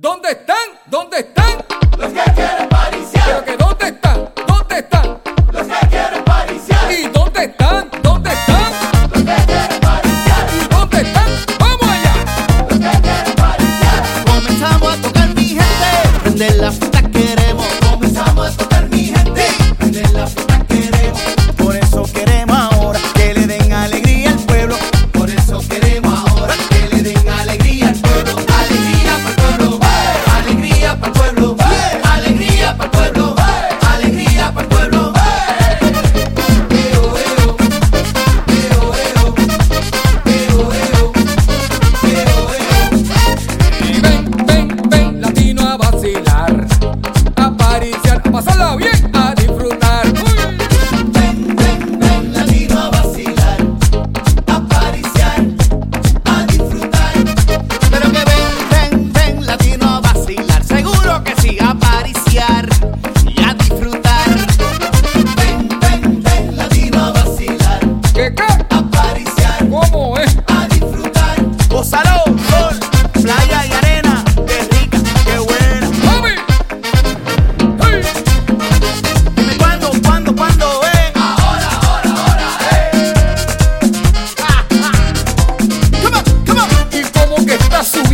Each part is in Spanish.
¿Dónde están? ¿Dónde están? Los que quieren pariciar. Pero que ¿dónde están? ¿Dónde están? Los que quieren pariciar. ¿Y dónde están? ¿Dónde están? Los que quieren pariciar. ¿Y dónde están? ¡Vamos allá! Los que quieren pariciar. Comenzamos a tocar mi gente, prender la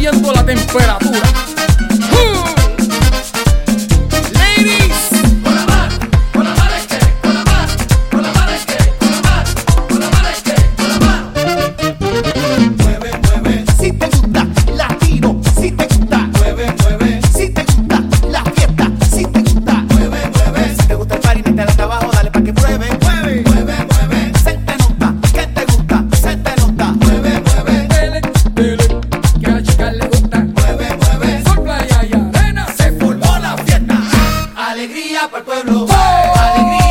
subiendo la temperatura. pueblo. ¡Hey!